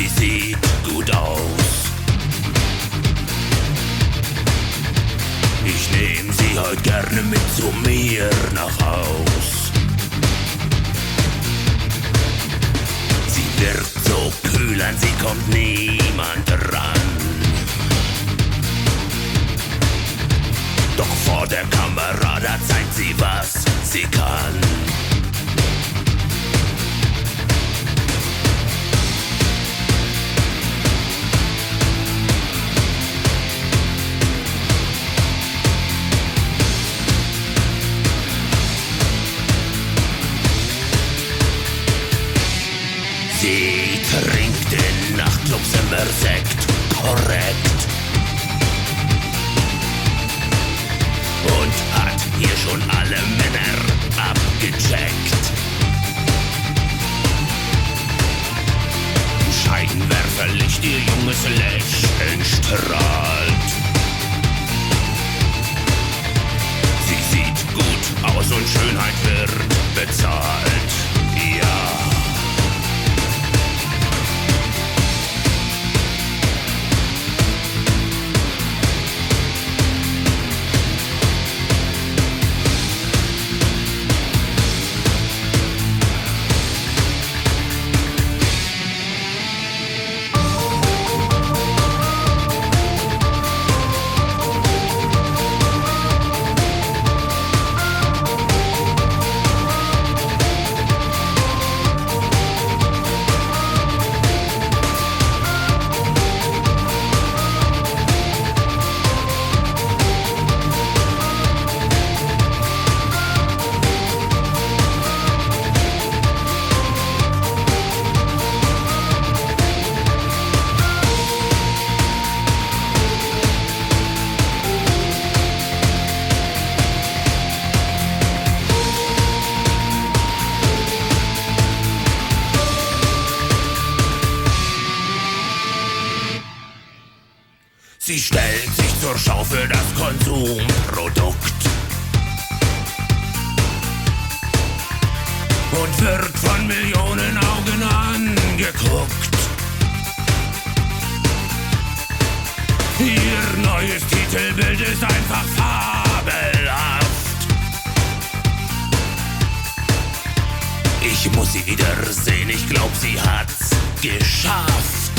sie sieht gut aus. Ich nehm sie heute gerne mit zu mir nach Haus. Sie wird so kühl an sie kommt niemand ran. Doch vor der Kamera, da zeigt sie, was sie kann. Sie trinkt in Nachtclubs immer Sekt, korrekt. Und hat hier schon alle Männer abgecheckt. Scheinwerferlicht, ihr junges Lächeln strahlt. Sie stellt sich zur Schau für das Konsumprodukt. Und wird von Millionen Augen angeguckt. Ihr neues Titelbild ist einfach fabelhaft. Ich muss sie wiedersehen, ich glaub, sie hat's geschafft.